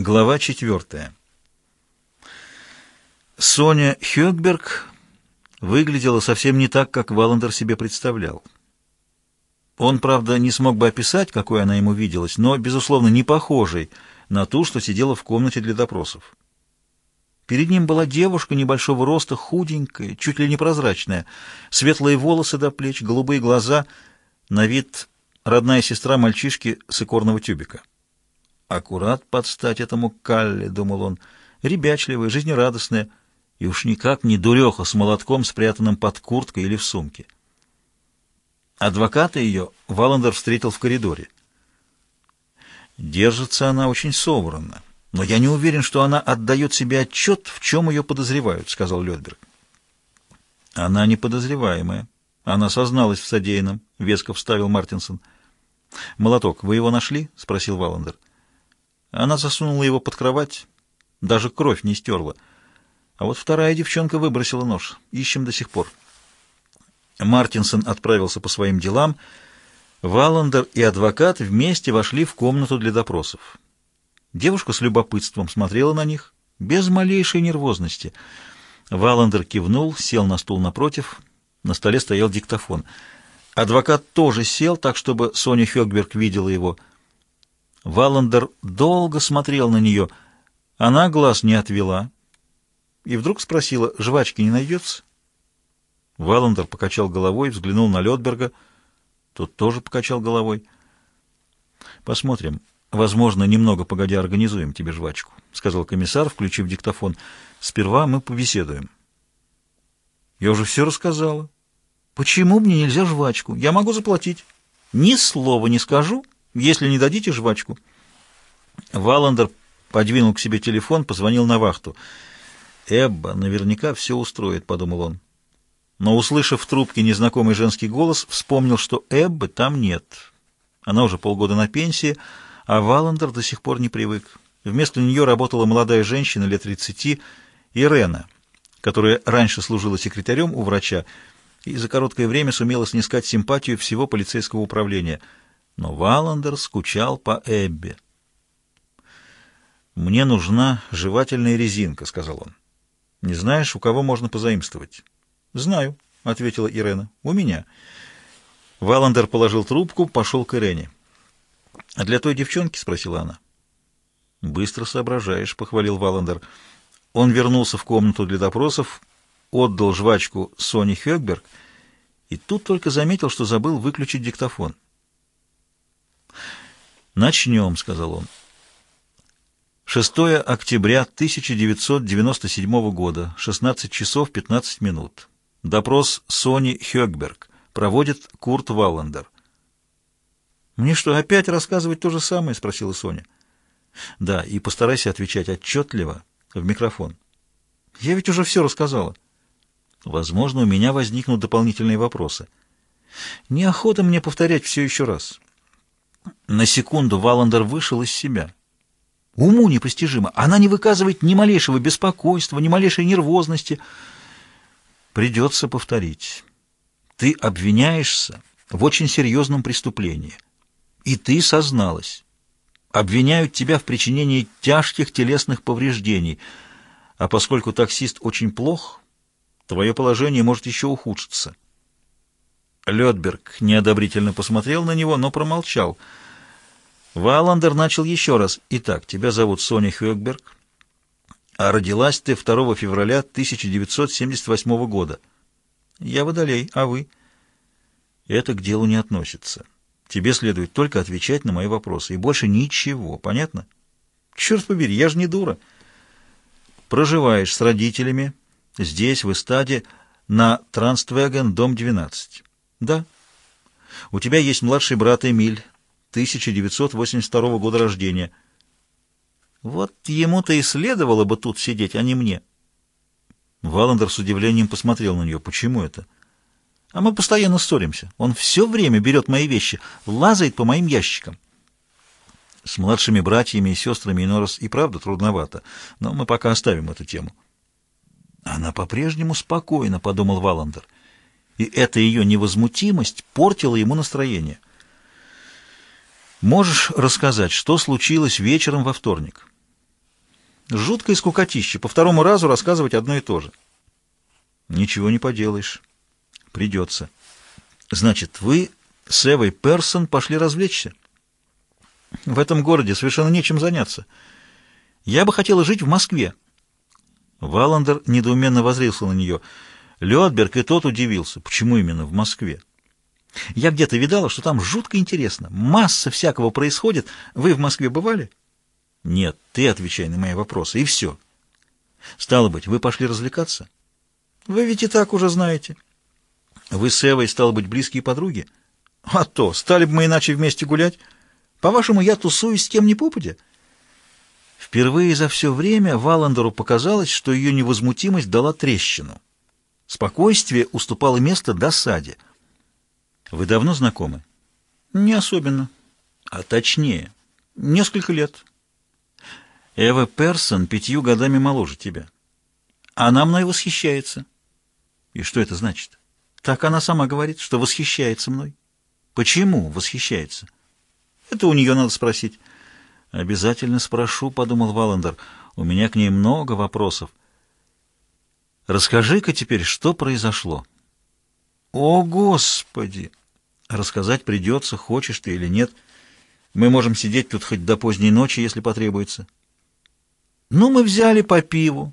Глава четвертая. Соня Хёкберг выглядела совсем не так, как Валандер себе представлял. Он, правда, не смог бы описать, какой она ему виделась, но, безусловно, не похожей на ту, что сидела в комнате для допросов. Перед ним была девушка небольшого роста, худенькая, чуть ли не прозрачная, светлые волосы до плеч, голубые глаза, на вид родная сестра мальчишки с икорного тюбика. Аккурат под стать этому Калле, думал он, ребячливая, жизнерадостная, и уж никак не дуреха с молотком, спрятанным под курткой или в сумке. Адвоката ее Валандер встретил в коридоре. Держится она очень собранно, но я не уверен, что она отдает себе отчет, в чем ее подозревают, сказал Ледберг. Она не подозреваемая. Она созналась в содеянном, веско вставил Мартинсон. «Молоток, вы его нашли?» — спросил Валандер. Она засунула его под кровать, даже кровь не стерла. А вот вторая девчонка выбросила нож. Ищем до сих пор. Мартинсон отправился по своим делам. Валандер и адвокат вместе вошли в комнату для допросов. Девушка с любопытством смотрела на них, без малейшей нервозности. Валандер кивнул, сел на стул напротив. На столе стоял диктофон. Адвокат тоже сел, так чтобы Соня Хёкберг видела его — Валандер долго смотрел на нее. Она глаз не отвела. И вдруг спросила, жвачки не найдется? Валандер покачал головой, взглянул на Лёдберга. Тот тоже покачал головой. «Посмотрим. Возможно, немного погодя организуем тебе жвачку», — сказал комиссар, включив диктофон. «Сперва мы побеседуем». «Я уже все рассказала. Почему мне нельзя жвачку? Я могу заплатить». «Ни слова не скажу, если не дадите жвачку...» Валандер подвинул к себе телефон, позвонил на вахту. «Эбба наверняка все устроит», — подумал он. Но, услышав в трубке незнакомый женский голос, вспомнил, что Эббы там нет. Она уже полгода на пенсии, а Валандер до сих пор не привык. Вместо нее работала молодая женщина лет 30, Ирена, которая раньше служила секретарем у врача и за короткое время сумела снискать симпатию всего полицейского управления — но Валандер скучал по Эбби. «Мне нужна жевательная резинка», — сказал он. «Не знаешь, у кого можно позаимствовать?» «Знаю», — ответила Ирена. «У меня». Валандер положил трубку, пошел к Ирене. «А для той девчонки?» — спросила она. «Быстро соображаешь», — похвалил Валандер. Он вернулся в комнату для допросов, отдал жвачку Соне Хёкберг и тут только заметил, что забыл выключить диктофон. «Начнем», — сказал он. 6 октября 1997 года, 16 часов 15 минут. Допрос Сони Хёкберг. Проводит Курт Валлендер. «Мне что, опять рассказывать то же самое?» — спросила Соня. «Да, и постарайся отвечать отчетливо в микрофон. Я ведь уже все рассказала. Возможно, у меня возникнут дополнительные вопросы. Неохота мне повторять все еще раз. На секунду Валандер вышел из себя. Уму непостижимо. Она не выказывает ни малейшего беспокойства, ни малейшей нервозности. Придется повторить. Ты обвиняешься в очень серьезном преступлении. И ты созналась. Обвиняют тебя в причинении тяжких телесных повреждений. А поскольку таксист очень плох, твое положение может еще ухудшиться. Лёдберг неодобрительно посмотрел на него, но промолчал. Валандер начал еще раз. «Итак, тебя зовут Соня Хёкберг, а родилась ты 2 февраля 1978 года. Я водолей, а вы?» «Это к делу не относится. Тебе следует только отвечать на мои вопросы, и больше ничего, понятно?» «Черт побери, я же не дура!» «Проживаешь с родителями здесь, в эстаде, на Транствеген, дом 12». Да. У тебя есть младший брат Эмиль, 1982 года рождения. Вот ему-то и следовало бы тут сидеть, а не мне. Валандер с удивлением посмотрел на нее. Почему это? А мы постоянно ссоримся. Он все время берет мои вещи, лазает по моим ящикам. С младшими братьями и сестрами иной раз и правда трудновато, но мы пока оставим эту тему. Она по-прежнему спокойна, — подумал Валандер. — и эта ее невозмутимость портила ему настроение. «Можешь рассказать, что случилось вечером во вторник?» Жуткое скукотище, по второму разу рассказывать одно и то же. Ничего не поделаешь. Придется. Значит, вы с Эвой Персон пошли развлечься? В этом городе совершенно нечем заняться. Я бы хотела жить в Москве. Валандер недоуменно возрился на нее. Лёдберг и тот удивился. Почему именно в Москве? Я где-то видала, что там жутко интересно. Масса всякого происходит. Вы в Москве бывали? Нет, ты отвечай на мои вопросы, и все. Стало быть, вы пошли развлекаться? Вы ведь и так уже знаете. Вы с Эвой, стало быть, близкие подруги? А то, стали бы мы иначе вместе гулять. По-вашему, я тусуюсь с кем ни попадя? Впервые за все время Валандеру показалось, что ее невозмутимость дала трещину. Спокойствие уступало место досаде. Вы давно знакомы? Не особенно. А точнее, несколько лет. Эва Персон пятью годами моложе тебя. Она мной восхищается. И что это значит? Так она сама говорит, что восхищается мной. Почему восхищается? Это у нее надо спросить. Обязательно спрошу, подумал Валандер. У меня к ней много вопросов. Расскажи-ка теперь, что произошло. О, Господи! Рассказать придется, хочешь ты или нет. Мы можем сидеть тут хоть до поздней ночи, если потребуется. Ну, мы взяли по пиву.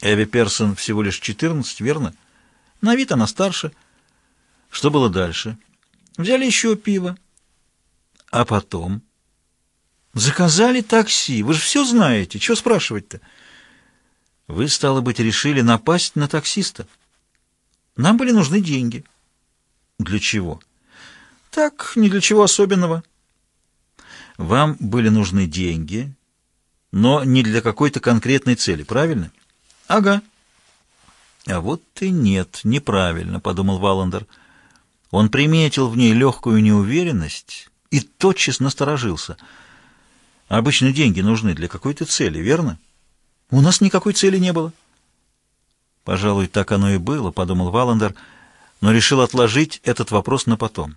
Эви Персон всего лишь 14, верно? На вид она старше. Что было дальше? Взяли еще пиво. А потом? Заказали такси. Вы же все знаете. Чего спрашивать-то? Вы, стало быть, решили напасть на таксиста. Нам были нужны деньги. Для чего? Так, ни для чего особенного. Вам были нужны деньги, но не для какой-то конкретной цели, правильно? Ага. А вот и нет, неправильно, подумал Валандер. Он приметил в ней легкую неуверенность и тотчас насторожился. Обычно деньги нужны для какой-то цели, верно? У нас никакой цели не было. Пожалуй, так оно и было, подумал Валандер, но решил отложить этот вопрос на потом.